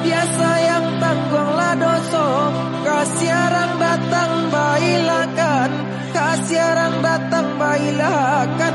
biasa yang tanggunglah doso Kasiaran batang bailakan. Kasiaran batang bailakan.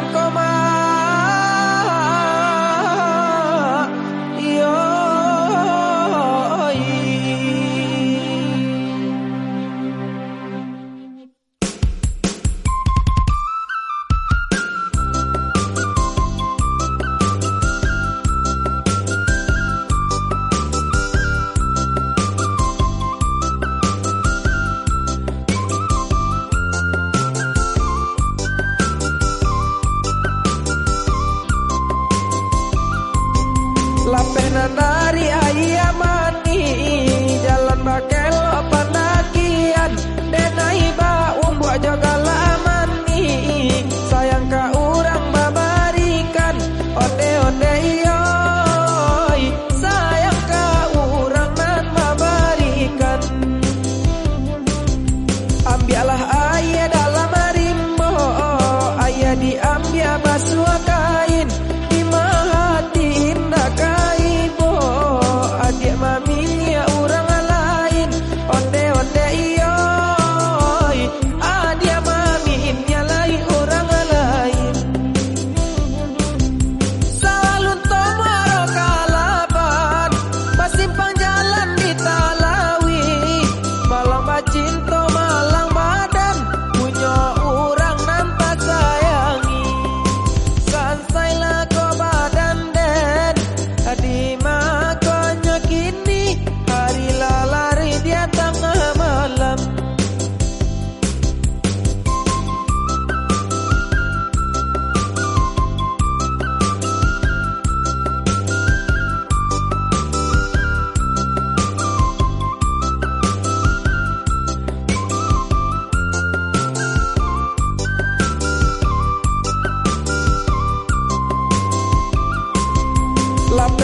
penanari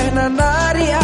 I'm not naughty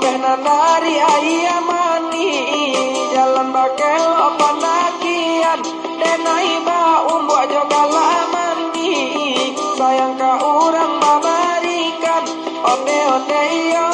pena nari ayah mani Jalan bakel apa nakian. Denai ba umbu jogala mandi Sayang ka urang babarikan Onde onde iyo